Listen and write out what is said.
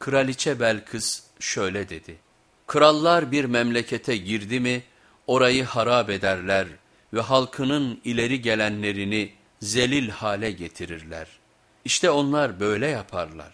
Kraliçe Belkıs şöyle dedi. Krallar bir memlekete girdi mi orayı harap ederler ve halkının ileri gelenlerini zelil hale getirirler. İşte onlar böyle yaparlar.